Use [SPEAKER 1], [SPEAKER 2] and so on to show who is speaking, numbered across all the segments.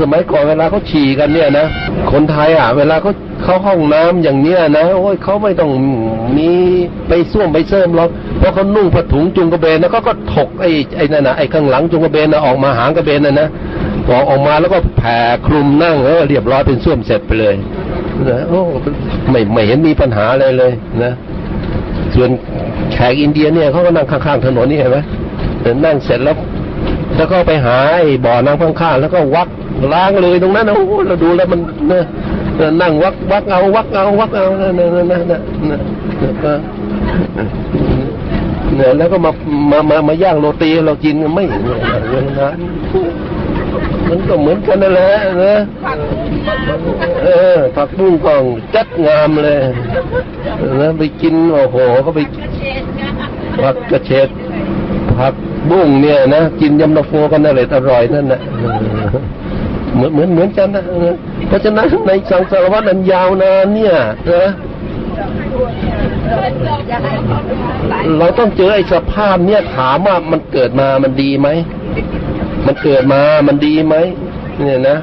[SPEAKER 1] สมัยก่อนเวลาเขาฉี่กันเนี่ยนะคนไทยอะ เวลาเขาเข้าห้องน้ำอย่างเนี้ยนะโอ้ยเขาไม่ต้องมีไปส้วมไปเสริมหรอกเพราะเขานุ่งผ้าถุงจุงกระเบนแล้วก็ก็ถกไอ้ไอ้นั่นนะไอ้ข้างหลังจุงกระเบนนะออกมาหางกระเบนนะนะออกออกมาแล้วก็แผ่คลุมนั่งเออเรียบร้อยเป็นส้วมเสร็จไปเลยนะโอ้ไม่ไม่เห็นมีปัญหาอะไรเลยนะ ส่วนแขกอินเดียเนี่ยเขาก็นั่งข้างๆถนนนี่เห็นไหมนั่งเสร็จแล้วแล้วก็ไปหาไอ้บ่อน้ำข้างๆแล้วก็วัก ล้างเลยตรงนั้นโอ้เราดูแล้วมันเนี่ยนั่งวักวักเอาวักเอาวักเอาเนี่ยเนี่ยเนี่ยเนี่ยเนี่ยแล้วก็มามามามาย่างโรตีเรากินไม่เนี่ยนะมันก็เหมือนกันนั่นแหละนะเออผักบุ้งกองจัดงามเลยนะไปกินโอ้โหก็ไปผักกระเฉดผักบุ้งเนี่ยนะกินยำนาโฟกันอะไรอร่อยนั่นนะ เหมือนเหมือนเหมือนกันนะเพราะฉะนั้นในสังสารวัตรอันยาวนานเนี่ยนะเราต้องเจอไอ้สภาพเนี่ยถามว่ามันเกิดมามันดีไหม มันเกิดมามันดีไหมเนี่ยนะ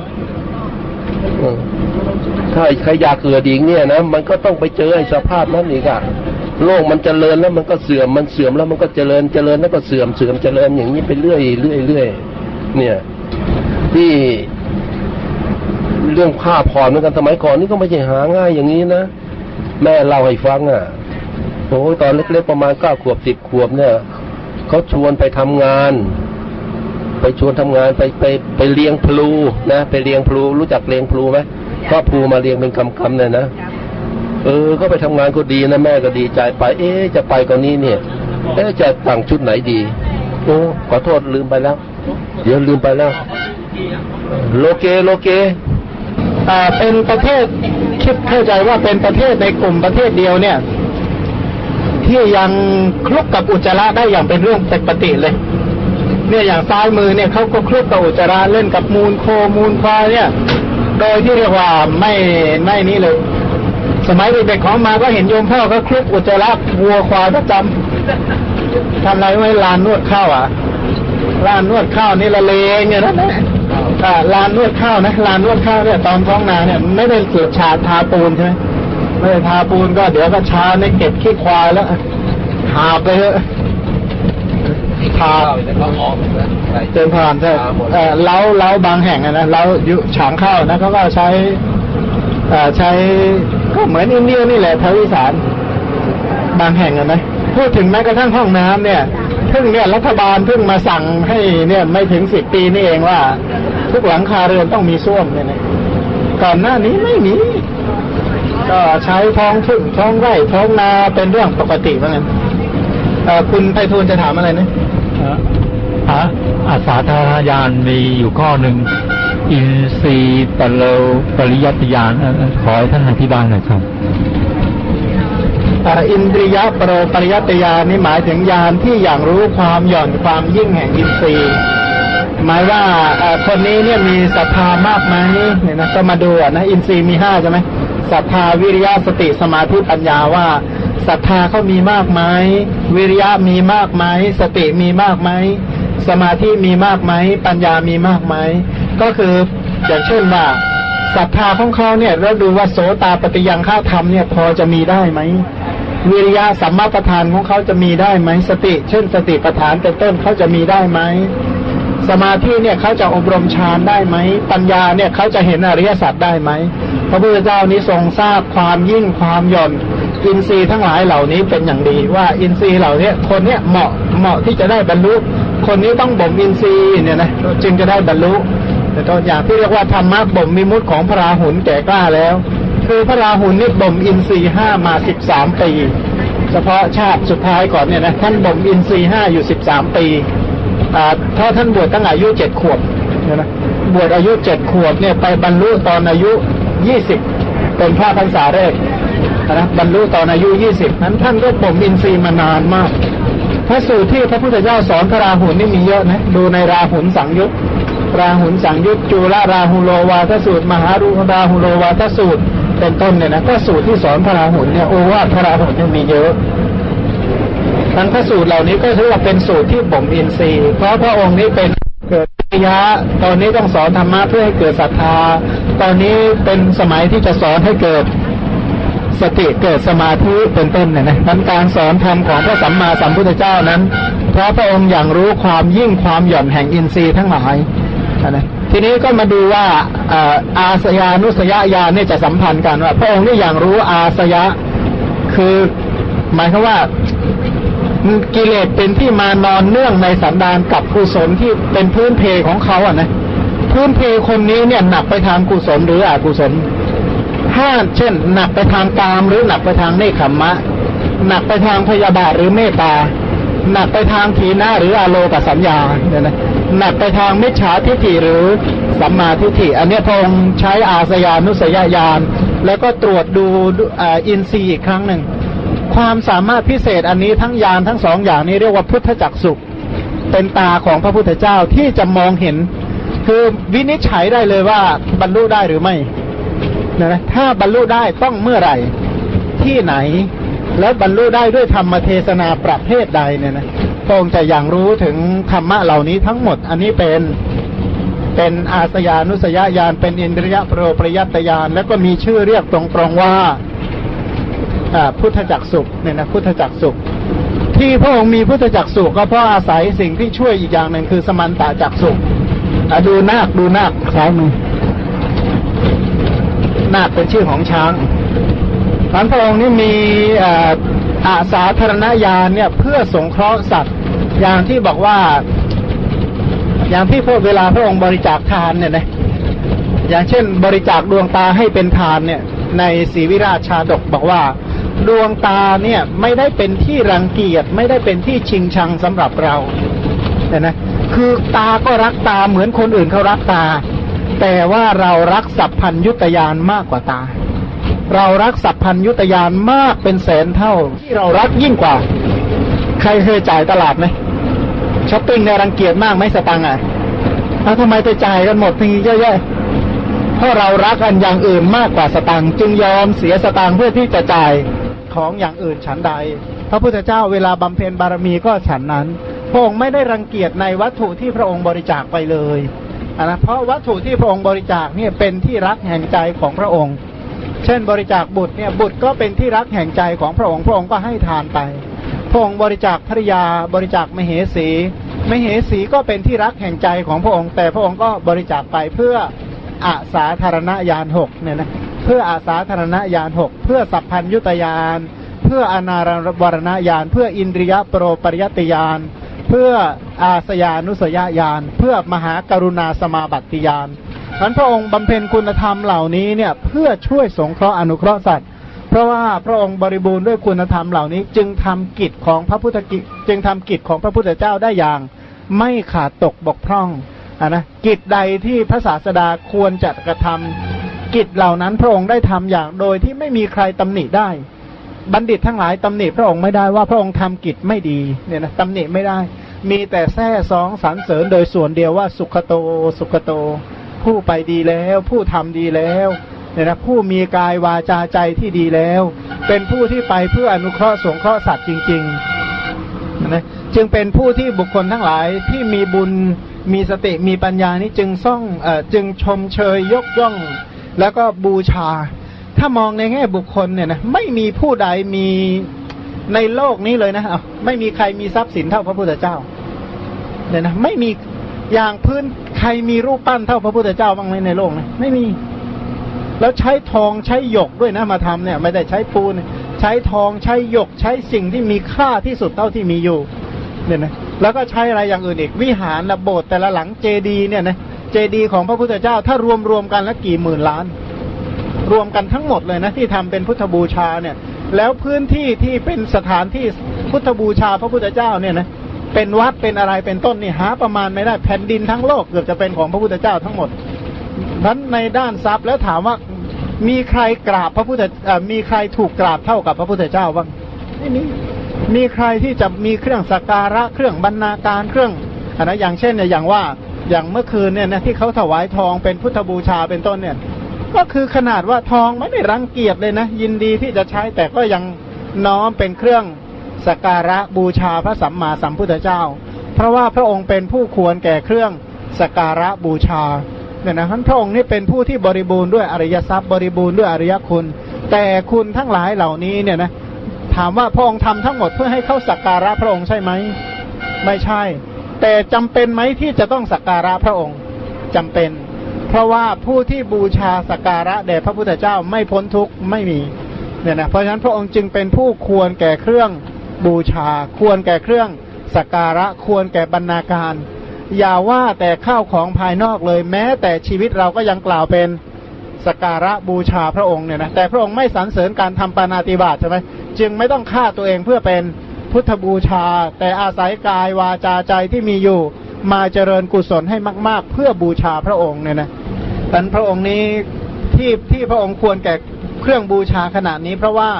[SPEAKER 1] ถ้าใครอยากเกิดอีกเนี่ยนะมันก็ต้องไปเจอไอ้สภาพนั้นอีกอะโลกมันเจริญแล้วมันก็เสื่อมมันเสื่อมแล้วมันก็เจริญเจริญแล้วก็เสื่อมเสื่อมเจริญอย่างนี้ไปเรื่อยเรื่อยเรื่อยเนี่ย ที่ เรื่องผ้าผ่อนเหมือนกันสมัยก่อนนี่ก็ไม่ใช่หาง่ายอย่างนี้นะแม่เล่าให้ฟังอะโอ้ตอนเล็กๆประมาณเก้าขวบสิบขวบเนี่ยเขาชวนไปทำงาน ไปชวนทำงานไปไปไปเลี้ยงพลูนะไปเลี้ยงพลูรู้จักเลี้ยงพลูไหมก็พลูมาเลี้ยงเป็นคำๆเนี่ยนะเออก็ไปทำงานก็ดีนะแม่ก็ดีใจไป เอ๊จะไปกอนนี้เนี่ย เอ๊จะสั่งชุดไหนดีโอ้ขอโทษลืมไปแล้ว เดี๋ยวลืมไปแล้ว โลเกโลเก
[SPEAKER 2] เป็นประเทศคิดเข้าใจว่าเป็นประเทศในกลุ่มประเทศเดียวเนี่ย ที่ยังคลุกกับอุจจาระได้อย่างเป็นเรื่องปกติเลย เนี่ยอย่างซ้ายมือเนี่ยเขาก็คลุกกับอุจจาระเล่นกับมูลโคมูลควายเนี่ย โดยที่เรียกว่าไม่ไม่นี้เลย สมัยเด็กๆของมาก็เห็นโยมพ่อก็คลุกอุจจาระวัวควายประจำทำอะไรไว้ลานนวดข้าวอะลานนวดข้าวนี่ละเลงเนี่ยนะ ลานนวดข้าวนะลานนวดข้าวเนี่ยตอนท้องนาเนี่ยไม่ได้เกิดชาทาปูนใช่ไหมไม่ได้ทาปูนก็เดี๋ยวก็ชาในเก็บขี้ควายแล้วหาไปเถอะทาเติมผ่านใช่เล้าเล้าบางแห่งนะเล้ายุฉางข้าวนะเขาก็ใช้ใช้ก็เหมือนอินเดียนี่แหละทวิสานบางแห่งนะพูดถึงแม้กระทั่งห้องน้ำเนี่ยเพิ่งเนี่ยรัฐบาลเพิ่งมาสั่งให้เนี่ยไม่ถึงสิบปีนี่เองว่า ทุกหลังคาเรือนต้องมีส้วมเนี่ยนะก่อนหน้านี้ไม่มี ก็ใช้ท้องทุ่งท้องไร่ท้องนาเป็นเรื่องปกติเหมือนกันคุณไพฑูรย์จะถามอะไรนะ
[SPEAKER 3] อะอาสาธารยานมีอยู่ข้อหนึ่งอินทรีย์ปโลปริยัติยานขอให้ท่านอธิบายหน่อยครับ
[SPEAKER 2] อินทรียปรปริยัตยานี่หมายถึงยานที่อย่างรู้ความหย่อนความยิ่งแห่งอินทรีย์ หมายว่าคนนี้เนี่ยมีศรัทธามากไหมเนี่ยนะก็มาดูนะอินทรีย์มีห้าใช่ไหมศรัทธาวิริยะสติสมาธิปัญญาว่าศรัทธาเขามีมากไหมวิริยะมีมากไหมสติมีมากไหมสมาธิมีมากไหมปัญญามีมากไหมก็คืออย่างเช่นว่าศรัทธาของเขาเนี่ยเราดูว่าโสตาปฏิยังฆาธรรมเนี่ยพอจะมีได้ไหมวิริยะสัมมาประธานของเขาจะมีได้ไหมสติ เช่น สติประธานเป็นต้นเขาจะมีได้ไหม สมาธิเนี่ยเขาจะอบรมฌานได้ไหม ปัญญาเนี่ยเขาจะเห็นอริยสัจได้ไหมพระพุทธเจ้านี้ทรงทราบความยิ่งความหย่อนอินทรีย์ทั้งหลายเหล่านี้เป็นอย่างดี ว่าอินทรีย์เหล่านี้คนเนี้ยเหมาะเหมาะที่จะได้บรรลุคนนี้ต้องบ่มอินทรีย์เนี่ยนะจึงจะได้บรรลุแต่ตัวอย่างที่เรียกว่าธรรมะบ่มมิมุติของพระราหุลแก่กล้าแล้ว คือพระราหุลนี่บ่มอินทรีย์ห้ามาสิบสามปี เฉพาะชาติสุดท้ายก่อนเนี่ยนะท่านบ่มอินทรีย์ห้าอยู่สิบสามปี ถ้าท่านบวชตั้งอายุเจ็ดขวบเนี่ยนะบวชอายุเจ็ดขวบเนี่ยไปบรรลุตอนอายุยี่สิบเป็นพระพรรษาแรกนะบรรลุตอนอายุยี่สิบนั้นท่านก็บ่มอินทรีย์มานานมาก พระสูตรที่พระพุทธเจ้าสอนพระราหุลนี่มีเยอะนะดูในราหุลสังยุตราหุลสังยุตจุลราหุโลวาทสูตร มหารุราหุโลวาทสูตร เป็นต้นเนี่ยนะก็สูตรที่สอนพระราหุลเนี่ยโอวาทพระราหุลเนี่ยมีเยอะ ทั้งพระสูตรเหล่านี้ก็ถือว่าเป็นสูตรที่บ่มอินทรีย์ เพราะพระองค์นี้เป็นเกิดยะ ตอนนี้ต้องสอนธรรมะเพื่อให้เกิดศรัทธา ตอนนี้เป็นสมัยที่จะสอนให้เกิดสติเกิดสมาธิเป็นต้นเนี่ยนะนั้นการสอนธรรมของพระสัมมาสัมพุทธเจ้านั้น เพราะพระองค์อย่างรู้ความยิ่งความหย่อนแห่งอินทรีย์ทั้งหลายนะทีนี้ก็มาดูว่าอาสยานุสยญาณเนี่ยจะสัมพันธ์กันว่า พระองค์นี่อย่างรู้อาสยะคือหมายความว่า กิเลสเป็นที่มานอนเนื่องในสันดานกับกุศลที่เป็นพื้นเพของเขาอะนะพื้นเพคนนี้เนี่ยหนักไปทางกุศลหรืออกุศลถ้าเช่น หนักไปทางกามหรือหนักไปทางเนคขมมะ หนักไปทางพยาบาทหรือเมตตา หนักไปทางทีนะหรืออโลกสัญญาเนี่ยนะหนักไปทางมิจฉาทิฏฐิหรือสัมมาทิฏฐิอันนี้พงใช้อาสยานุสยญาณแล้วก็ตรวจดูอินทรีย์อีกครั้งหนึ่ง ความสามารถพิเศษอันนี้ทั้งยานทั้งสองอย่างนี้เรียกว่าพุทธจักสุเป็นตาของพระพุทธเจ้าที่จะมองเห็น คือวินิจฉัยได้เลยว่าบรรลุได้หรือไม่นะถ้าบรรลุได้ต้องเมื่อไหร่ ที่ไหน แล้วบรรลุได้ด้วยธรรมเทศนาประเภทใดเนี่ยนะพระองค์จะอย่างรู้ถึงธรรมะเหล่านี้ทั้งหมด อันนี้เป็นเป็นอาสยานุสยญาณเป็นอินทรียโปรปริยัตยานแล้วก็มีชื่อเรียกตรงๆว่า พุทธจักสุขเนี่ยนะพุทธจักสุข ที่พระองค์มีพุทธจักสุขก็เพราะอาศัยสิ่งที่ช่วยอีกอย่างหนึ่งคือสมันตาจักสุขดูนาคดูนาคซ้ายมือนาคเป็นชื่อของช้างพันพระองค์นี่มีอาสาธารณญาณเนี่ยเพื่อสงเคราะห์สัตว์อย่างที่บอกว่า อย่างที่พวกเวลาพระองค์บริจาคทานเนี่ยนะอย่างเช่น บริจาคดวงตาให้เป็นทานเนี่ย ในศรีวิราชชาดกบอกว่า ดวงตาเนี่ยไม่ได้เป็นที่รังเกียจไม่ได้เป็นที่ชิงชังสำหรับเราแต่นะคือตาก็รักตาเหมือนคนอื่นเขารักตา แต่ว่าเรารักสัพพัญยุตยานมากกว่าตา เรารักสัพพัญยุตยานมากเป็นแสนเท่า ที่เรารักยิ่งกว่า ใครเคยจ่ายตลาดไหมช้อปปิ้งเนี่ยรังเกียจมากไหมสตังค์อะแล้วทำไมไปจ่ายกันหมดทีเยอะๆเพราะเรารักกันอย่างอื่นมากกว่าสตังค์จึงยอมเสียสตังค์เพื่อที่จะจ่าย ของอย่างอื่นฉันใด พระพุทธเจ้าเวลาบำเพ็ญบารมีก็ฉันนั้น พระองค์ไม่ได้รังเกียจในวัตถุที่พระองค์บริจาคไปเลยนะเพราะวัตถุที่พระองค์บริจาคเนี่ยเป็นที่รักแห่งใจของพระองค์ เช่นบริจาคบุตรเนี่ยบุตรก็เป็นที่รักแห่งใจของพระองค์ พระองค์ก็ให้ทานไป พระองค์บริจาคภริยา บริจาคมเหสีมเหสีก็เป็นที่รักแห่งใจของพระองค์ แต่พระองค์ก็บริจาคไปเพื่ออาสาธารณญาณหกเนี่ยนะ เพื่ออาสาธารณญาณหกเพื่อสัพพัญยุตยานเพื่ออนารวรณญาณเพื่ออินทรียโปรปริยติญาณเพื่ออาสยานุสยญาณเพื่อมหากรุณาสมาบัติญาณนั้นพระองค์บำเพ็ญคุณธรรมเหล่านี้เนี่ยเพื่อช่วยสงเคราะห์อนุเคราะห์สัตว์ เพราะว่าพระองค์บริบูรณ์ด้วยคุณธรรมเหล่านี้ จึงทำกิจของพระพุทธกิจจึงทำกิจของพระพุทธเจ้าได้อย่าง ไม่ขาดตกบกพร่องอะนะกิจใดที่พระศาสดาควรจะกระทำ กิจเหล่านั้นพระองค์ได้ทำอย่างโดยที่ไม่มีใครตำหนิได้ บัณฑิตทั้งหลายตำหนิพระองค์ไม่ได้ว่าพระองค์ทำกิจไม่ดีเนี่ยนะตำหนิไม่ได้ มีแต่แท้สองสรรเสริญโดยส่วนเดียวว่าสุขโตสุขโต ผู้ไปดีแล้ว ผู้ทำดีแล้วเนี่ยนะผู้มีกายวาจาใจที่ดีแล้ว เป็นผู้ที่ไปเพื่ออนุเคราะห์สงเคราะห์สัตว์จริงๆนะจึงเป็นผู้ที่บุคคลทั้งหลายที่มีบุญมีสติมีปัญญานี้จึงซ่องเอ่อจึงชมเชยยกย่อง แล้วก็บูชา ถ้ามองในแง่บุคคลเนี่ยนะไม่มีผู้ใดมีในโลกนี้เลยนะไม่มีใครมีทรัพย์สินเท่าพระพุทธเจ้าเนี่ยนะไม่มีอย่างพื้นใครมีรูปปั้นเท่าพระพุทธเจ้าบ้างไหมในโลกนะไม่มี แล้วใช้ทองใช้หยกด้วยนะมาทำเนี่ย ไม่ได้ใช้ปูนใช้ทองใช้หยกใช้สิ่งที่มีค่าที่สุดเท่าที่มีอยู่ เนี่ยนะแล้วก็ใช้อะไรอย่างอื่นอีกวิหารระโบสถ์แต่ละหลังเจดี เนี่ยนะ เจดีย์ของพระพุทธเจ้า ถ้ารวมรวมกันแล้วกี่หมื่นล้าน รวมกันทั้งหมดเลยนะที่ทำเป็นพุทธบูชาเนี่ย แล้วพื้นที่ที่เป็นสถานที่พุทธบูชาพระพุทธเจ้าเนี่ยนะเป็นวัดเป็นอะไรเป็นต้นนี่หาประมาณไม่ได้แผ่นดินทั้งโลกเกือบจะเป็นของพระพุทธเจ้าทั้งหมดนั้นในด้านทรัพย์แล้วถามว่ามีใครกราบพระพุทธมีใครถูกกราบเท่ากับพระพุทธเจ้าบ้างไม่มีมีใครที่จะมีเครื่องสักการะเครื่องบรรณาการเครื่องอันนะอย่างเช่นเนี่ยอย่างว่า อย่างเมื่อคืนเนี่ยนะที่เขาถวายทองเป็นพุทธบูชาเป็นต้นเนี่ย ก็คือขนาดว่าทองไม่ได้รังเกียจเลยนะ ยินดีที่จะใช้แต่ก็ยังน้อมเป็นเครื่องสักการะบูชาพระสัมมาสัมพุทธเจ้า เพราะว่าพระองค์เป็นผู้ควรแก่เครื่องสักการะบูชาเนี่ยนะท่านพระองค์นี่เป็นผู้ที่บริบูรณ์ด้วยอริยทรัพย์บริบูรณ์ด้วยอริยคุณ แต่คุณทั้งหลายเหล่านี้เนี่ยนะถามว่าพระองค์ทำทั้งหมดเพื่อให้เข้าสักการะพระองค์ใช่ไหมไม่ใช่ แต่จำเป็นไหมที่จะต้องสักการะพระองค์จำเป็น เพราะว่าผู้ที่บูชาสักการะแด่พระพุทธเจ้าไม่พ้นทุกข์ไม่มีเนี่ยนะเพราะฉะนั้นพระองค์จึงเป็นผู้ควรแก่เครื่องบูชา ควรแก่เครื่องสักการะควรแก่บรรณาการ อย่าว่าแต่ข้าวของภายนอกเลยแม้ แต่ชีวิตเราก็ยังกล่าวเป็นสกการะบูชาพระองค์เนี่ยนะแต่พระองค์ไม่สรรเสริญการทำปานาติบาตใช่ไหมจึงไม่ต้องฆ่าตัวเองเพื่อเป็น พุทธบูชา แต่อาศัยกายวาจาใจที่มีอยู่ มาเจริญกุศลให้มาก ๆ เพื่อบูชาพระองค์เนี่ยนะดันพระองค์นี้ที่ที่พระองค์ควรแก่เครื่องบูชาขนาดนี้เพราะว่า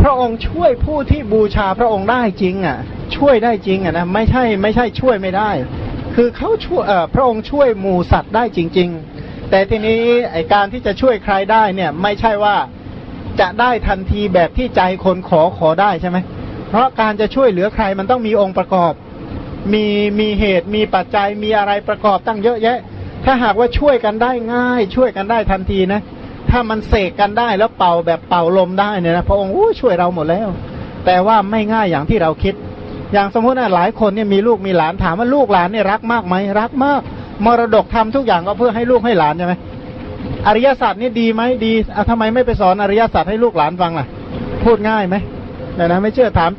[SPEAKER 2] พระองค์ช่วยผู้ที่บูชาพระองค์ได้จริงอะ ช่วยได้จริงอะนะไม่ใช่ไม่ใช่ช่วยไม่ได้ คือเขาช่วยพระองค์ช่วยหมูสัตว์ได้จริง ๆ แต่ทีนี้ไอการที่จะช่วยใครได้เนี่ย ไม่ใช่ว่าจะได้ทันทีแบบที่ใจคนขอขอได้ใช่ไหม เพราะการจะช่วยเหลือใครมันต้องมีองค์ประกอบ มีมีเหตุมีปัจจัยมีอะไรประกอบตั้งเยอะแยะ ถ้าหากว่าช่วยกันได้ง่าย ช่วยกันได้ทันทีนะ ถ้ามันเสกกันได้แล้วเป่าแบบเป่าลมได้เนี่ยนะพระองค์ช่วยเราหมดแล้ว แต่ว่าไม่ง่ายอย่างที่เราคิด อย่างสมมตินะหลายคนเนี่ยมีลูกมีหลานถามว่าลูกหลานเนี่ยรักมากไหมรักมาก มรดกทำทุกอย่างก็เพื่อให้ลูกให้หลานใช่ไหมอริยศาสตร์นี่ดีไหมดีเอาทำไมไม่ไปสอนอริยศาสตร์ให้ลูกหลานฟังล่ะ พูดง่ายไหม นะนะไม่เชื่อถาม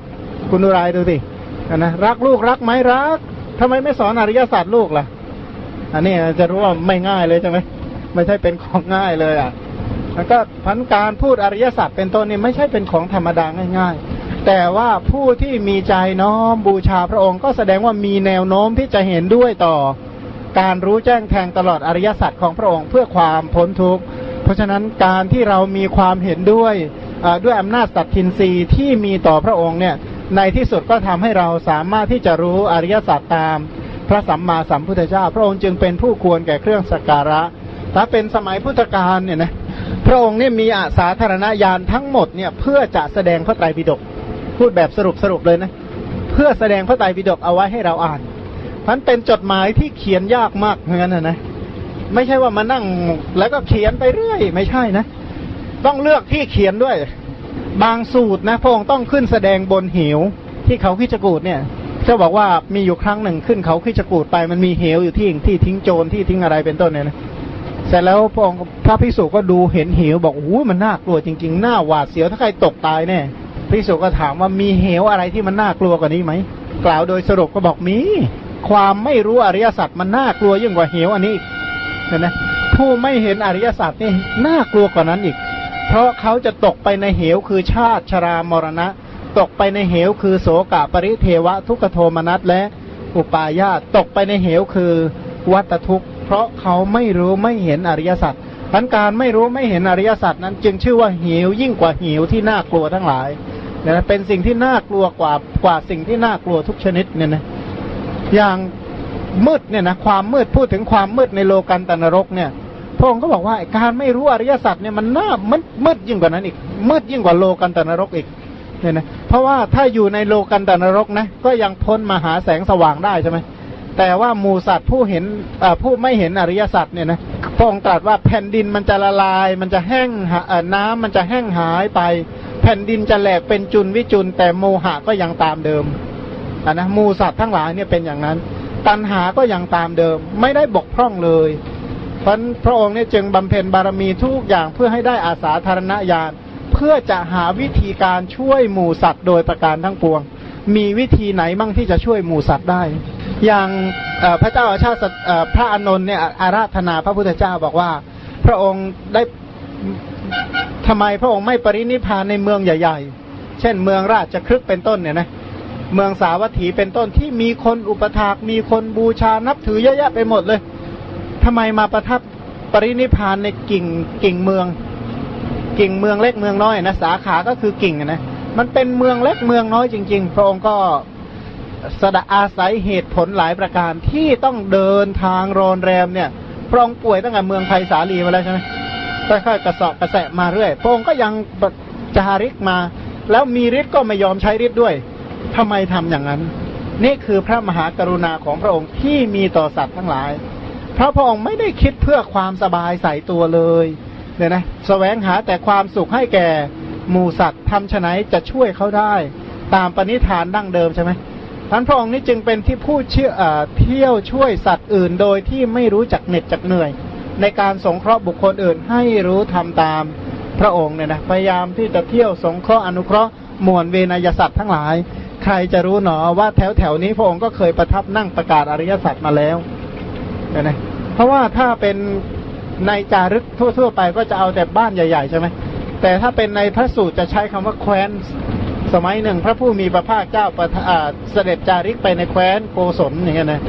[SPEAKER 2] คุณดูรดูสินะรักลูกรักไหมรักทำไมไม่สอนอริยศาสตร์ลูกล่ะ อันนี้จะรู้ว่าไม่ง่ายเลยใช่ไหมไม่ใช่เป็นของง่ายเลยอะแล้วก็พันการพูดอริยศาสัจเป็นต้นนี่ไม่ใช่เป็นของธรรมดาง่าย ๆ แต่ว่าผู้ที่มีใจน้อมบูชาพระองค์ก็แสดงว่ามีแนวโน้มที่จะเห็นด้วยต่อการรู้แจ้งแทงตลอดอริยสัจของพระองค์เพื่อความพ้นทุกข์ เพราะฉะนั้นการที่เรามีความเห็นด้วย ด้วยอำนาจสัตทินรีที่มีต่อพระองค์เนี่ยในที่สุดก็ทำให้เราสามารถที่จะรู้อริยสัจตามพระสัมมาสัมพุทธเจ้า พระองค์จึงเป็นผู้ควรแก่เครื่องสักการะ ถ้าเป็นสมัยพุทธกาลเนี่ยนะพระองค์เนี่ยมีอาสาธารณญาณทั้งหมดเนี่ยเพื่อจะแสดงพระไตรปิฎกพูดแบบสรุปสรุปเลยนะเพื่อแสดงพระไตรปิฎกเอาไว้ให้เราอ่านมันเป็นจดหมายที่เขียนยากมากเหมือนกันนะนะไม่ใช่ว่ามานั่งแล้วก็เขียนไปเรื่อย ไม่ใช่นะ ต้องเลือกที่เขียนด้วย บางสูตรนะพระองค์ต้องขึ้นแสดงบนเหว ที่เขาขิจกูดเนี่ยจะบอกว่ามีอยู่ครั้งหนึ่งขึ้นเขาขิจกูดไปมันมีเหวอยู่ที่ที่ทิ้งโจรที่ทิ้งอะไรเป็นต้นเนี่ยนะเสร็จแล้วพระองค์พระพิสุก็ดูเห็นเหวบอกโอ้มันน่ากลัวจริงๆน่าหวาดเสียวถ้าใครตกตายแน่พิสุก็ถามว่ามีเหวอะไรที่มันน่ากลัวกว่านี้ไหมกล่าวโดยสรุปก็บอกมี ความไม่รู้อริยสัจมันน่ากลัวยิ่งกว่าเหวอันนี้เห็นไหมผู้ไม่เห็นอริยสัจนี่น่ากลัวกว่านั้นอีก เพราะเขาจะตกไปในเหวคือชาติชรามรณะ ตกไปในเหวคือโสกะปริเทวะทุกโทมนัสและอุปาญาตตกไปในเหวคือวัตทุกข์ เพราะเขาไม่รู้ไม่เห็นอริยสัจพันการไม่รู้ไม่เห็นอริยสัจนั้น จึงชื่อว่าหิวยิ่งกว่าหิวที่น่ากลัวทั้งหลายนะเป็นสิ่งที่น่ากลัวกว่ากว่าสิ่งที่น่ากลัวทุกชนิดเนี่ยนะอย่างมืดเนี่ยนะความมืดพูดถึงความมืดในโลกันตนรกเนี่ย พระองค์ก็บอกว่าการไม่รู้อริยสัจเนี่ยมันน่ามันมืดยิ่งกว่านั้นอีกมืดยิ่งกว่าโลกันตนรกอีกเนี่ยนะเพราะว่าถ้าอยู่ในโลกันตนรกนะก็ยังพ้นมาหาแสงสว่างได้ใช่ไหมแต่ว่าหมูสัตว์ผู้เห็นผู้ไม่เห็นอริยสัจเนี่ยนะพระองค์ตรัสว่าแผ่นดินมันจะละลาย มันจะแห้งน้ำมันจะแห้งหายไป แผ่นดินจะแหลกเป็นจุนวิจุน แต่โมหะก็ยังตามเดิมนะมูสัตว์ทั้งหลายเนี่ยเป็นอย่างนั้น ตัณหาก็ยังตามเดิม ไม่ได้บกพร่องเลย เพราะพระองค์เนี่ยจึงบำเพ็ญบารมีทุกอย่างเพื่อให้ได้อาสาธารณญาณเพื่อจะหาวิธีการช่วยหมูสัตว์โดยประการทั้งปวง มีวิธีไหนมั่งที่จะช่วยหมูสัตว์ได้ อย่างพระเจ้าอาชาติพระอานนท์เนี่ยอาราธนาพระพุทธเจ้าบอกว่า พระองค์ได้ทำไมพระองค์ไม่ปรินิพานในเมืองใหญ่ ๆ เช่นเมืองราชครึกเป็นต้นเนี่ยนะเมืองสาวัตถีเป็นต้นที่มีคนอุปถากมีคนบูชานับถือเยอะแยะไปหมดเลย ทำไมมาประทับปรินิพานในกิ่งกิ่งเมือง กิ่งเมืองเล็กเมืองน้อยนะสาขาก็คือกิ่งนะมันเป็นเมืองเล็กเมืองน้อยจริง ๆ พระองค์ก็สดอาศัยเหตุผลหลายประการที่ต้องเดินทางรอนแรมเนี่ย พระองค์ป่วยตั้งแต่เมืองไผ่สาลีมาแล้วใช่ไหมค่อยๆกระสอบกระแสะมาเรื่อย พระองค์ก็ยังจาริกมา แล้วมีฤทธิ์ก็ไม่ยอมใช้ฤทธิ์ด้วยทำไมทำอย่างนั้น นี่คือพระมหากรุณาของพระองค์ที่มีต่อสัตว์ทั้งหลาย เพราะพระองค์ไม่ได้คิดเพื่อความสบายใส่ตัวเลยเนี่ยนะแสวงหาแต่ความสุขให้แก่หมูสัตว์ทำฉไนจะช่วยเขาได้ ตามปณิธานดั้งเดิมใช่ไหมท่านพระองค์นี้จึงเป็นที่ผู้เชื่ออเที่ยวช่วยสัตว์อื่น โดยที่ไม่รู้จักเหน็ดจักเหนื่อย ในการสงเคราะห์บุคคลอื่นให้รู้ทำตามพระองค์เนี่ยนะพยายามที่จะเที่ยวสงเคราะห์อนุเคราะห์มวลเวนยสัตว์ทั้งหลาย ใครจะรู้หนอว่าแถวแถวนี้พระองค์ก็เคยประทับนั่งประกาศอริยสัจมาแล้ว นะเพราะว่าถ้าเป็นในจารึกทั่ว ๆ ไปก็จะเอาแต่บ้านใหญ่ ๆ ใช่ไหมแต่ถ้าเป็นในพระสูตรจะใช้คำว่าแคว้นสมัยหนึ่ง พระผู้มีพระภาคเจ้าประทาเสด็จจาริกไปในแคว้นโกศลอย่างเงี้ยนะ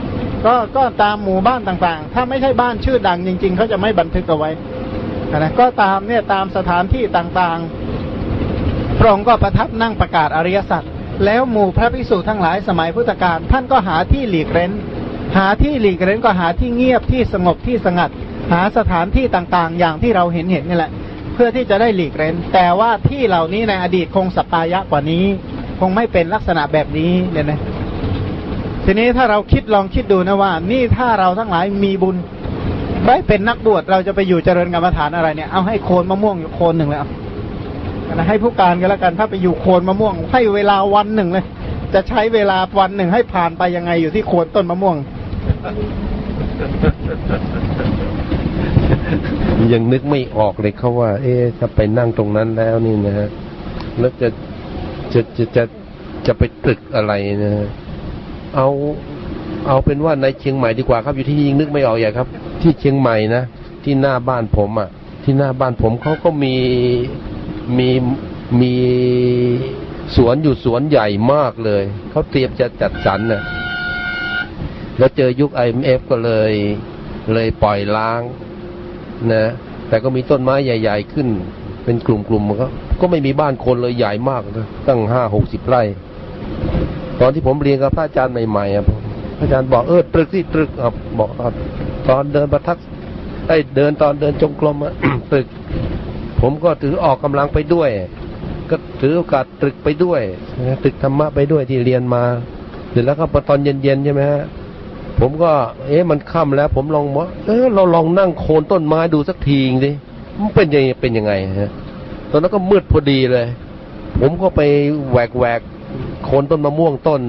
[SPEAKER 2] ก็ก็ตามหมู่บ้านต่างๆ ถ้าไม่ใช่บ้านชื่อดังจริง ๆ เขาจะไม่บันทึกเอาไว้นะก็ตามเนี่ยตามสถานที่ต่างๆ พระองค์ก็ประทับนั่งประกาศอริยสัจแล้วหมู่พระภิกษุทั้งหลายสมัยพุทธกาลท่านก็หาที่หลีกเร้น หาที่หลีกเร้นก็หาที่เงียบที่สงบที่สงัด หาสถานที่ต่างๆ อย่างที่เราเห็นเห็นนี่แหละ เพื่อที่จะได้หลีกเร้น แต่ว่าที่เหล่านี้ในอดีตคงสปายะกว่านี้ คงไม่เป็นลักษณะแบบนี้เนี่ยนะทีนี้ถ้าเราคิดลองคิดดูนะว่า นี่ถ้าเราทั้งหลายมีบุญไม่เป็นนักบวชเราจะไปอยู่เจริญกรรมฐานอะไรเนี่ยเอาให้โคนมะม่วงอยู่โคนหนึ่งเลยเอานะให้ผู้การกันแล้วกันถ้าไปอยู่โคนมะม่วง ให้เวลาวันหนึ่งเลย จะใช้เวลาวันหนึ่งให้ผ่านไปยังไงอยู่ที่โคนต้นมะม่วง
[SPEAKER 1] ยังนึกไม่ออกเลยเขาว่า เอ๊ะถ้าไปนั่งตรงนั้นแล้วนี่นะฮะแล้วจะจะจะจะจะไปตรึกอะไรนะฮะเอาเอาเป็นว่าในเชียงใหม่ดีกว่าครับ อยู่ที่ยิงนึกไม่ออกอย่าครับ ที่เชียงใหม่นะที่หน้าบ้านผมอะ ที่หน้าบ้านผมเขาก็มีมีมีสวนอยู่สวนใหญ่มากเลยเขาเตรียมจะจัดสรรนะ แล้วเจอยุคไอเอฟก็เลยเลยปล่อยล้างนะ แต่ก็มีต้นไม้ใหญ่ ๆ ขึ้น เป็นกลุ่มๆก็ก็ไม่มีบ้านคนเลยใหญ่มากนะตั้งห้าหกสิบไร่ ตอนที่ผมเรียนกับพระอาจารย์ใหม่ๆอะพระอาจารย์บอกเออตรึกสิตรึกอะบอกตอนเดินประทักไอ้เดินตอนเดินจงกรมอะตรึก ผมก็ถือออกกำลังไปด้วย ก็ถือโอกาสตรึกไปด้วยตรึกธรรมะไปด้วยที่เรียนมาเสร็จแล้วก็ตอนเย็นๆใช่ไหมฮะ ผมก็ เอ๊ะมันค่ำแล้ว ผมลองว่าเออเราลองนั่งโคนต้นไม้ดูสักทีสิมันเป็นยังเป็นยังไงฮะตอนนั้นก็มืดพอดีเลย ผมก็ไปแหวกแหวกโคนต้นมะม่วงต้น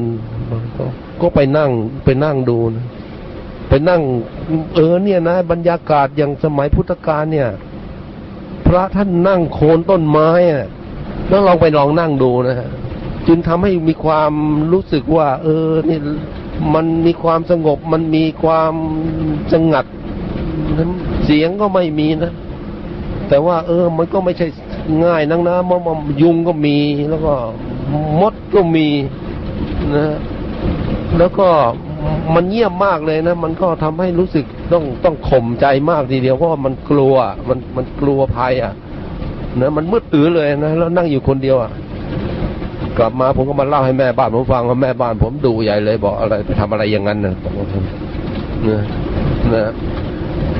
[SPEAKER 1] ก็ไปนั่งไปนั่งดูนะไปนั่ง เออเนี่ยนะ บรรยากาศอย่างสมัยพุทธกาลเนี่ย พระท่านนั่งโคนต้นไม้อะแล้วลองไปลองนั่งดูนะฮะจึงทำให้มีความรู้สึกว่า เออนี่ มันมีความสงบ มันมีความสงัดเสียงก็ไม่มีนะ แต่ว่า เออ มันก็ไม่ใช่ง่ายนักนะมมยุงก็มีแล้วก็มดก็มีนะ แล้วก็มันเงียบมากเลยนะ มันก็ทำให้รู้สึกต้องต้องข่มใจมากทีเดียวเพราะว่ามันกลัว มันมันกลัวภัยอะนะมันมืดตื้อเลยนะแล้วนั่งอยู่คนเดียวอะ กลับมาผมก็มาเล่าให้แม่บ้านผมฟังว่าแม่บ้านผมดูใหญ่เลยบอกอะไรไปทำอะไรอย่างนั้นนะนะนะ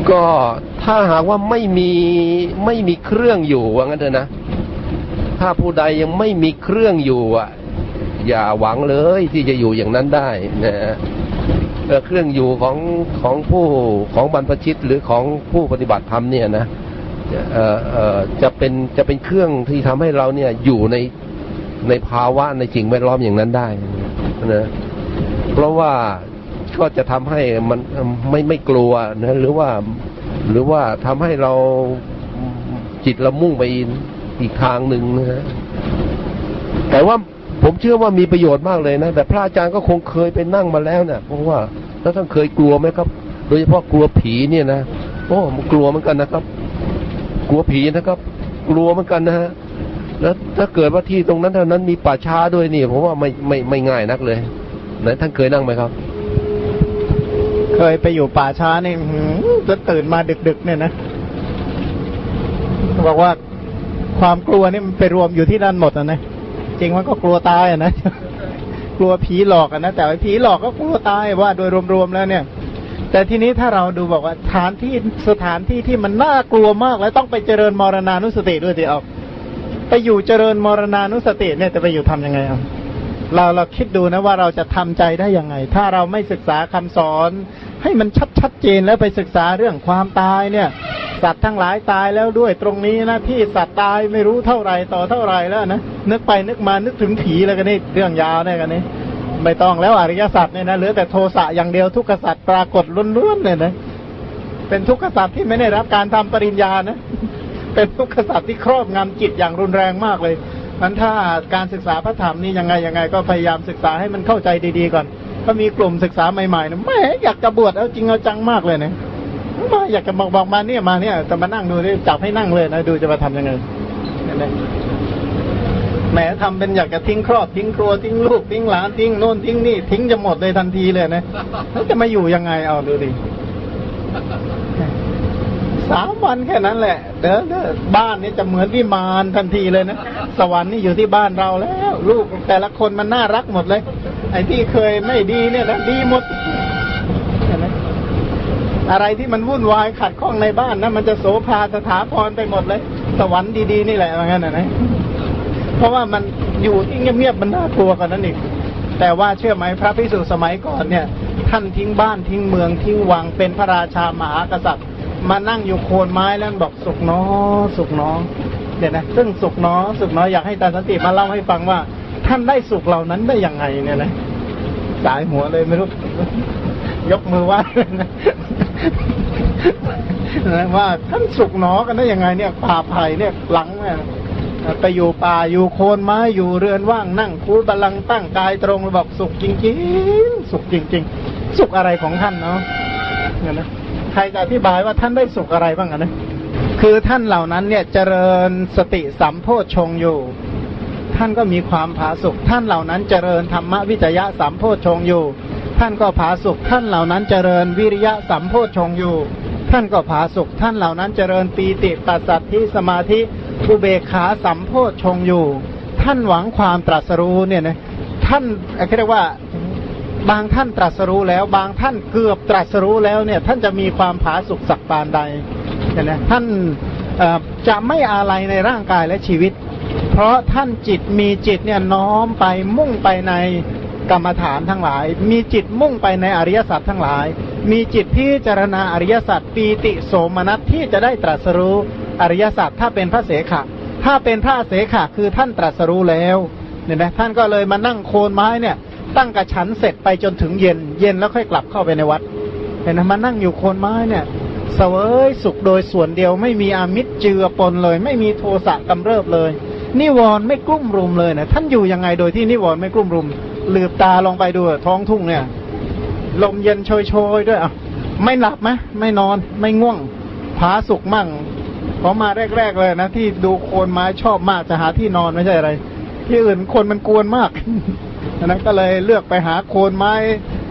[SPEAKER 1] ก็ถ้าหากว่าไม่มีไม่มีเครื่องอยู่ว่างั้นเถอะนะ ถ้าผู้ใดยังไม่มีเครื่องอยู่อะ อย่าหวังเลยที่จะอยู่อย่างนั้นได้นะเครื่องอยู่ของของผู้ของบรรพชิตหรือของผู้ปฏิบัติธรรมเนี่ยนะเอ่อเอ่อจะเป็นจะเป็นเครื่องที่ทำให้เราเนี่ยอยู่ใน ในภาวะในสิ่งแวดล้อมอย่างนั้นได้นะเพราะว่าก็จะทำให้มันไม่ไม่กลัวนะหรือว่าหรือว่าทำให้เราจิตเรามุ่งไปอีกทางหนึ่งนะฮะแต่ว่าผมเชื่อว่ามีประโยชน์มากเลยนะ แต่พระอาจารย์ก็คงเคยไปนั่งมาแล้วเนะี่ยเพราะว่าแล้วท่านเคยกลัวไหมครับ โดยเฉพาะกลัวผีเนี่ยนะโอ้มันกลัวเหมือนกันนะครับ กลัวผีนะครับ กลัวเหมือนกันนะฮะ แล้วถ้าเกิดว่าที่ตรงนั้นเท่านั้นมีป่าช้าด้วยนี่ผมว่าไม่ไม่ไม่ง่ายนักเลยไหนท่านเคยนั่งไหมครับ
[SPEAKER 2] เคยไปอยู่ป่าช้านี่จะตื่นมาดึก ๆ เนี่ยนะบอกว่าความกลัวนี่มันไปรวมอยู่ที่นั่นหมดนะนะจริงมันก็กลัวตายอะนะกลัวผีหลอกอะนะแต่ผีหลอกก็กลัวตายว่าโดยรวมๆแล้วเนี่ย แต่ทีนี้ถ้าเราดูบอกว่าสถานที่สถานที่ที่มันน่ากลัวมากแล้วต้องไปเจริญมรณานุสติด้วยสิเอา ไปอยู่เจริญมรณานุสติเนี่ยจะไปอยู่ทํำยังไงอะเราเราคิดดูนะว่าเราจะทำใจได้ยังไง ถ้าเราไม่ศึกษาคำสอน ให้มันชัดชัดเจนแล้วไปศึกษาเรื่องความตายเนี่ย สัตว์ทั้งหลายตายแล้วด้วยตรงนี้นะที่สัตว์ตายไม่รู้เท่าไหรต่อเท่าไหรแล้วนะนึกไปนึกมานึกถึงผีแล้วกันนี่เรื่องยาวเนี่ยกันนี่ไม่ต้องแล้วอริยสัจเนี่ยนะเหลือแต่โทสะอย่างเดียวทุกขสัจปรากฏล้วนๆเนี่ยนะเป็นทุกขสัจที่ไม่ได้รับการทำปริญญานะ เป็นทุกขสัจที่ครอบงำจิตอย่างรุนแรงมากเลยนั้นถ้าการศึกษาพระธรรมนี่ยังไงยังไง ก็พยายามศึกษาให้มันเข้าใจดีๆก่อน ก็มีกลุ่มศึกษาใหม่ๆนะแม่อยากจะบวชเอาจริงเอาจังมากเลยนะมาอยากจะบอกบอกมาเนี่ยมาเนี่ยจะมานั่งดูดิจับให้นั่งเลยนะดูจะมาทำยังไงเนี่ยนะแหมทำเป็นอยากจะทิ้งครอบทิ้งครัวทิ้งลูกทิ้งหลานทิ้งโน่นทิ้งนี่ทิ้งจะหมดเลยทันทีเลยนะแล้วจะมาอยู่ยังไงเอาดูดิ สามวันแค่นั้นแหละ เด้อบ้านนี้จะเหมือนวิมานทันทีเลยนะ สวรรค์นี่อยู่ที่บ้านเราแล้ว ลูกแต่ละคนมันน่ารักหมดเลย ไอ้ที่เคยไม่ดีเนี่ยนะดีหมดเห็นไหมอะไรที่มันวุ่นวายขัดข้องในบ้านนะมันจะโสภาสถาพรไปหมดเลย สวรรค์ดีๆนี่แหละว่างั้นนะนะเพราะว่ามันอยู่ที่เงียบๆมันน่ากลัวกันนั่นอีกแต่ว่าเชื่อไหมพระพิสุสมัยก่อนเนี่ย ท่านทิ้งบ้านทิ้งเมืองทิ้งวังเป็นพระราชามหากษัตริย์ มานั่งอยู่โคนไม้แล้วบอกสุกน้อสุกน้อเดี๋ยวนะซึ่งสุกน้อสุกน้ออยากให้ตาสันติมาเล่าให้ฟังว่า ท่านได้สุขเหล่านั้นได้ยังไงเนี่ยนะสายหัวเลยไม่รู้ ยกมือไหว่าว่าท่านสุกหนอกันได้ยังไงเนี่ยป่าไผ่เนี่ยหลังเนี่ยไปอยู่ป่าอยู่โคนไม้อยู่เรือนว่างนั่งคูบาลังตั้งกายตรงบอกสุขจริงๆ สุขจริง ๆ สุขอะไรของท่านเนาะเนี่ยนะ ใครจะอธิบายว่าท่านได้สุขอะไรบ้างนะคือท่านเหล่านั้นเนี่ยเจริญสติสัมโพชฌงค์อยู่ ท่านก็มีความผาสุกท่านเหล่านั้นเจริญธรรมวิจยะสัมโพชฌงค์อยู่ ท่านก็ผาสุกท่านเหล่านั้นเจริญวิริยะสัมโพชฌงค์อยู่ ท่านก็ผาสุกท่านเหล่านั้นเจริญปีติปัสสัทธิสมาธิอุเบกขาสัมโพชฌงค์อยู่ ท่านหวังความตรัสรู้เนี่ยนะท่านเรียกว่า บางท่านตรัสรู้แล้ว บางท่านเกือบตรัสรู้แล้วเนี่ย ท่านจะมีความผาสุกสักปานใดเนี่ยนะท่านจะไม่อะไรในร่างกายและชีวิต เพราะท่านจิตมีจิตเนี่ยน้อมไปมุ่งไปในกรรมฐานทั้งหลาย มีจิตมุ่งไปในอริยสัจทั้งหลาย มีจิตพิจารณาอริยสัจปีติโสมนัสที่จะได้ตรัสรู้อริยสัจถ้าเป็นพระเสขะ ถ้าเป็นพระเสขะคือท่านตรัสรู้แล้วเนี่ยนะท่านก็เลยมานั่งโคนไม้เนี่ย ตั้งกระฉันเสร็จไปจนถึงเย็น เย็นแล้วค่อยกลับเข้าไปในวัดเห็นไหมมานั่งอยู่โคนไม้เนี่ยเสวยสุขโดยส่วนเดียวไม่มีอามิตรเจือปนเลย ไม่มีโทสะกำเริบเลย นิวรณ์ไม่กลุ่มรุมเลยนะท่านอยู่ยังไงโดยที่นิวรณ์ไม่กลุ่มรุมลืบตาลองไปดูท้องทุ่งเนี่ย ลมเย็นโชยๆด้วยอะไม่หลับไหมไม่นอนไม่ง่วงผาสุกมั่งพอมาแรก ๆ เลยนะที่ดูโคนไม้ชอบมากจะหาที่นอนไม่ใช่อะไร ที่อื่นคนมันกวนมาก นั้นก็เลยเลือกไปหาโคนไม้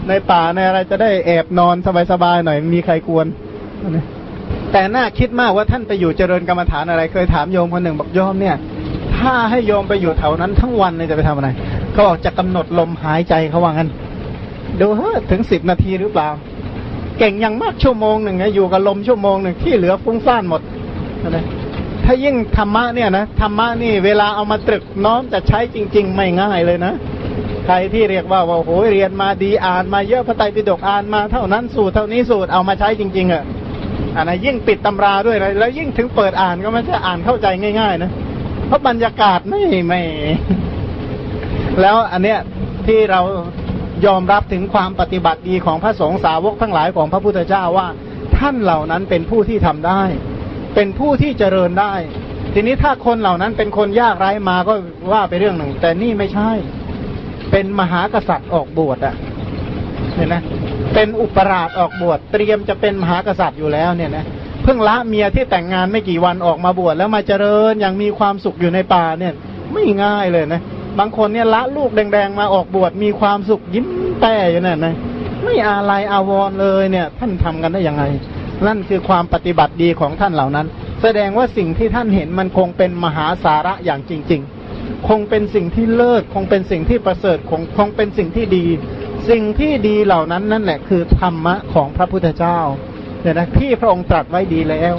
[SPEAKER 2] ในป่าในอะไรจะได้แอบนอนสบายๆหน่อยมีใครกวนแต่น่าคิดมากว่าท่านไปอยู่เจริญกรรมฐานอะไร เคยถามโยมคนหนึ่งบอกโยมเนี่ย ถ้าให้โยมไปอยู่แถวนั้นทั้งวันเนี่ยจะไปทำอะไรเขาบอกจะกำหนดลมหายใจเขาว่างั้นดูเฮ้ถึงสิบนาทีหรือเปล่า เก่งยังมากชั่วโมงหนึ่งอยู่กับลมชั่วโมงหนึ่งที่เหลือฟุ้งซ่านหมดนะถ้ายิ่งธรรมะเนี่ยนะธรรมะนี่เวลาเอามาตรึกน้อมจะใช้จริง ๆ ไม่ง่ายเลยนะ ใครที่เรียกว่าว่าโอ้ยเรียนมาดีอ่านมาเยอะพระไตรปิฎกอ่านมาเท่านั้นสูตรเท่านี้สูตรเอามาใช้จริง ๆอะ่ะอันนั้นยิ่งปิดตำราด้วยนะแล้วยิ่งถึงเปิดอ่านก็ไม่ใช่อ่านเข้าใจง่าย ๆ นะเพราะบรรยากาศไม่ไม่ แล้วอันเนี้ยที่เรายอมรับถึงความปฏิบัติดีของพระสงฆ์สาวกทั้งหลายของพระพุทธเจ้าว่า ท่านเหล่านั้นเป็นผู้ที่ทำได้ เป็นผู้ที่เจริญได้ ทีนี้ถ้าคนเหล่านั้นเป็นคนยากไร้มาก็ว่าไปเรื่องหนึ่ง แต่นี่ไม่ใช่ เป็นมหากษัตริย์ออกบวชอะเห็นไหมเป็นอุปราชออกบวชเตรียมจะเป็นมหากษัตริย์อยู่แล้วเนี่ยนะเพิ่งละเมียที่แต่งงานไม่กี่วันออกมาบวชแล้วมาเจริญอย่างมีความสุขอยู่ในป่าเนี่ย ไม่ง่ายเลยนะบางคนเนี่ยละลูกแดงๆมาออกบวชมีความสุขยิ้มแป้อยู่นั่นนะไม่อาลัยอาวรเลยเนี่ย ท่านทำกันได้ยังไง นั่นคือความปฏิบัติดีของท่านเหล่านั้น แสดงว่าสิ่งที่ท่านเห็นมันคงเป็นมหาสาระอย่างจริง ๆ คงเป็นสิ่งที่เลิศคงเป็นสิ่งที่ประเสริฐคงคงเป็นสิ่งที่ดี สิ่งที่ดีเหล่านั้นนั่นแหละคือธรรมะของพระพุทธเจ้าเนี่ยนะที่พระองค์ตรัสไว้ดีแล้ว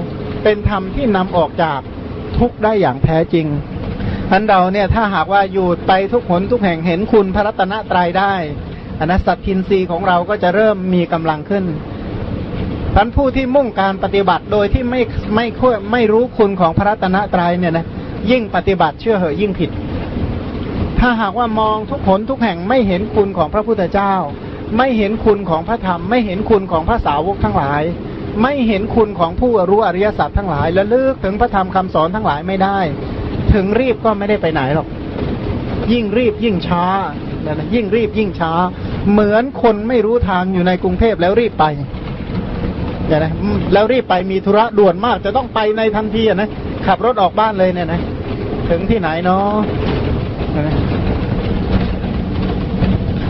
[SPEAKER 2] เป็นธรรมที่นำออกจากทุกได้อย่างแท้จริงอันเราเนี่ยถ้าหากว่าอยู่ไปทุกหนทุกแห่งเห็นคุณพระรัตนตรัยได้อนัสสัตทินรีของเราก็จะเริ่มมีกำลังขึ้นท่านผู้ที่มุ่งการปฏิบัติโดยที่ไม่ไม่ค่อยไม่รู้คุณของพระรัตนตรัยเนี่ยนะยิ่งปฏิบัติเชื่อเหอะยิ่งผิด ถ้าหากว่ามองทุกหนทุกแห่งไม่เห็นคุณของพระพุทธเจ้า ไม่เห็นคุณของพระธรรม ไม่เห็นคุณของพระสาวกทั้งหลาย ไม่เห็นคุณของผู้รู้อริยสัจทั้งหลายและลึกถึงพระธรรมคำสอนทั้งหลายไม่ได้ ถึงรีบก็ไม่ได้ไปไหนหรอก ยิ่งรีบยิ่งช้านะยิ่งรีบยิ่งช้า เหมือนคนไม่รู้ทางอยู่ในกรุงเทพแล้วรีบไปอย่านะแล้วรีบไปมีธุระด่วนมาก จะต้องไปในทันทีนะขับรถออกบ้านเลยเนี่ยนะ ถึงที่ไหนเนาะ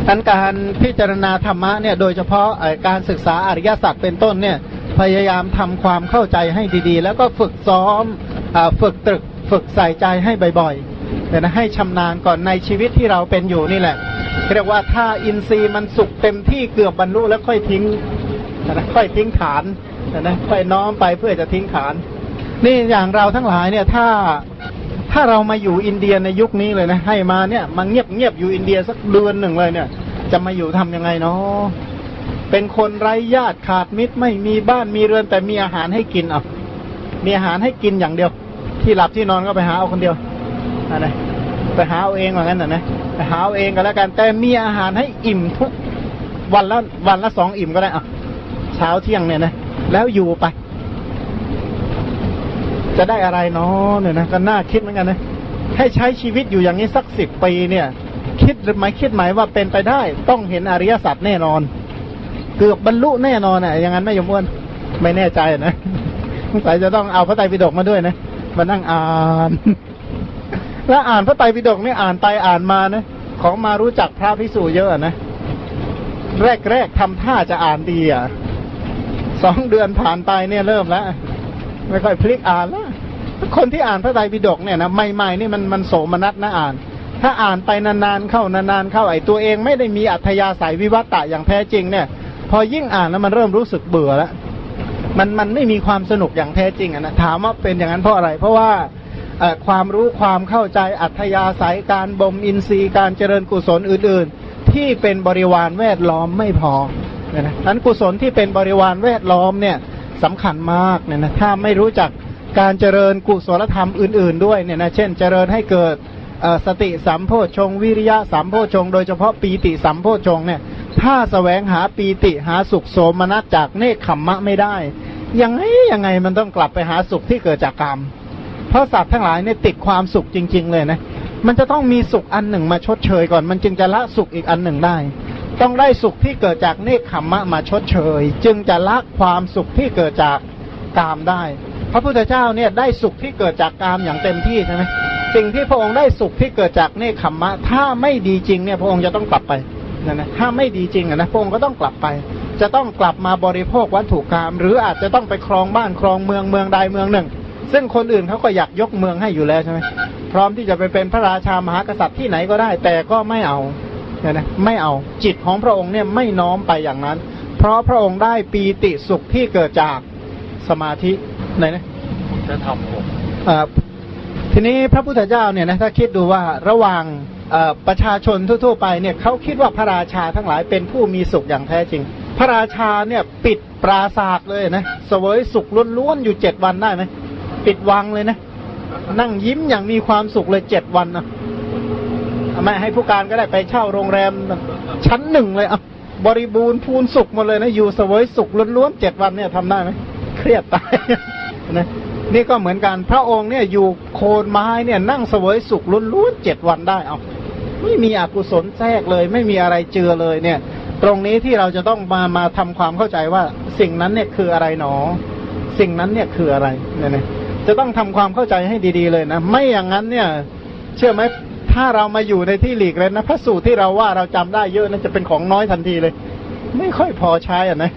[SPEAKER 2] อันการพิจารณาธรรมะเนี่ยโดยเฉพาะการศึกษาอริยสัจเป็นต้นเนี่ยพยายามทำความเข้าใจให้ดีๆ แล้วก็ฝึกซ้อมอฝึกตรึกฝึกใส่ใจให้บ่อยๆเนี่นะให้ชำนาญก่อนในชีวิตที่เราเป็นอยู่นี่แหละเรียกว่าถ้าอินทรีย์มันสุกเต็มที่เกือบบรรลุแล้วค่อยทิ้งนะค่อยทิ้งฐานนะค่อยน้อมไปเพื่อจะทิ้งฐาน นี่อย่างเราทั้งหลายเนี่ยถ้า ถ้าเรามาอยู่อินเดียในยุคนี้เลยนะ ให้มาเนี่ยมาเงียบเงียบอยู่อินเดียสักเดือนหนึ่งเลยเนี่ย จะมาอยู่ทํำยังไงเนาะเป็นคนไร้ญาติขาดมิตรไม่มีบ้านมีเรือนแต่มีอาหารให้กินอะมีอาหารให้กินอย่างเดียว ที่หลับที่นอนก็ไปหาเอาคนเดียวอะไรไปหาเอาเองว่างั้นนะนะไปหาเอาเองก็แล้วกันแต่มีอาหารให้อิ่มทุกวันละวันละสองอิ่มก็ได้อะเช้าเที่ยงเนี่ยนะแล้วอยู่ไป จะได้อะไรเนาะเนี่ยนะก็น่าคิดเหมือนกันนะให้ใช้ชีวิตอยู่อย่างนี้สักสิบปีเนี่ย คิดหรือไม่คิดหมายว่าเป็นไปได้ ต้องเห็นอริยสัจแน่นอน เกือบบรรลุแน่นอนอะอย่างนั้นไม่ยมอ้วนไม่แน่ใจนะสงสัยจะต้องเอาพระไตรปิฎกมาด้วยนะมานั่งอ่านแล้วอ่านพระไตรปิฎกนี่อ่านไปอ่านมานะของมารู้จักพระพิสูจเยอะนะแรกๆทำท่าจะอ่านดีอะสองเดือนผ่านไปเนี่ยเริ่มแล้วไม่ค่อยพลิกอ่านแล้ว คนที่อ่านพระไตรปิฎกเนี่ยนะใหม่ๆนี่มันมันโสมนัสนะอ่าน ถ้าอ่านไปนานๆเข้านานๆเข้าไอ้ตัวเองไม่ได้มีอัธยาศัยวิวัตตะอย่างแท้จริงเนี่ย พอยิ่งอ่านแล้วมันเริ่มรู้สึกเบื่อแล้วมันมันไม่มีความสนุกอย่างแท้จริงอะนะถามว่าเป็นอย่างนั้นเพราะอะไร เพราะว่าความรู้ความเข้าใจอัธยาศัยการบ่มอินทรีย์การเจริญกุศลอื่น ๆ ที่เป็นบริวารแวดล้อมไม่พอเนี่ยนะนั้นกุศลที่เป็นบริวารแวดล้อมเนี่ยสำคัญมากเนี่ยนะถ้าไม่รู้จัก การเจริญกุศลธรรมอื่น ๆ ด้วยเนี่ยนะเช่น เจริญให้เกิดสติสัมโพชง วิริยะสัมโพชง โดยเฉพาะปีติสัมโพชงเนี่ยถ้าสแสวงหาปีติหาสุขโสมนัสจากเนคขมมะไม่ได้ ยังไงยังไงมันต้องกลับไปหาสุขที่เกิดจากกรรม เพราะสัตว์ทั้งหลายเนี่ยติดความสุขจริง ๆ เลยนะมันจะต้องมีสุขอันหนึ่งมาชดเชยก่อน มันจึงจะละสุขอีกอันหนึ่งได้ ต้องได้สุขที่เกิดจากเนคขมมะมาชดเชย จึงจะละความสุขที่เกิดจากกามได้ พระพุทธเจ้าเนี่ยได้สุขที่เกิดจากกามอย่างเต็มที่ใช่ไหมสิ่งที่พระองค์ได้สุขที่เกิดจากเนคขมมะ ถ้าไม่ดีจริงเนี่ยพระองค์จะต้องกลับไปนะนะถ้าไม่ดีจริงนะพระองค์ก็ต้องกลับไป จะต้องกลับมาบริโภควัตถุกรรม หรืออาจจะต้องไปครองบ้านครองเมืองเมืองใดเมืองหนึ่ง ซึ่งคนอื่นเขาก็อยากยกเมืองให้อยู่แล้วใช่ไหมพร้อมที่จะไปเป็นพระราชามหากษัตริย์ที่ไหนก็ได้ แต่ก็ไม่เอาเนี่ยนะไม่เอาจิตของพระองค์เนี่ยไม่น้อมไปอย่างนั้น เพราะพระองค์ได้ปีติสุขที่เกิดจากสมาธิ ไหนนะ
[SPEAKER 3] จะทำผม
[SPEAKER 2] ทีนี้พระพุทธเจ้าเนี่ยนะถ้าคิดดูว่าระหว่างประชาชนทั่ว ๆ ไปเนี่ยเขาคิดว่าพระราชาทั้งหลายเป็นผู้มีสุขอย่างแท้จริง พระราชาเนี่ยปิดปราศาสตร์เลยนะเสวยสุขล้วนๆอยู่เจ็ดวันได้ไหมปิดวังเลยนะนั่งยิ้มอย่างมีความสุขเลยเจ็ดวันนะไม่ให้ผู้การก็ได้ไปเช่าโรงแรมชั้นหนึ่งเลยอะบริบูรณ์พูนสุขหมดเลยนะอยู่เสวยสุขล้วนๆเจ็ดวันเนี่ยทำได้ไหมเครียดตาย นะนี่ก็เหมือนกันพระองค์เนี่ยอยู่โคนไม้เนี่ยนั่งเสวยสุขลุ้นๆเจ็ดวันได้เอาไม่มีอกุศลแทรกเลย ไม่มีอะไรเจือเลยเนี่ย ตรงนี้ที่เราจะต้องมามาทำความเข้าใจว่าสิ่งนั้นเนี่ยคืออะไรหนอ สิ่งนั้นเนี่ยคืออะไรเนี่ยจะต้องทำความเข้าใจให้ดี ๆ เลยนะ ไม่อย่างนั้นเนี่ย เชื่อไหมถ้าเรามาอยู่ในที่หลีกเลยนะพระสูตรที่เราว่าเราจำได้เยอะนั่นจะเป็นของน้อยทันทีเลย ไม่ค่อยพอใช้อะนะ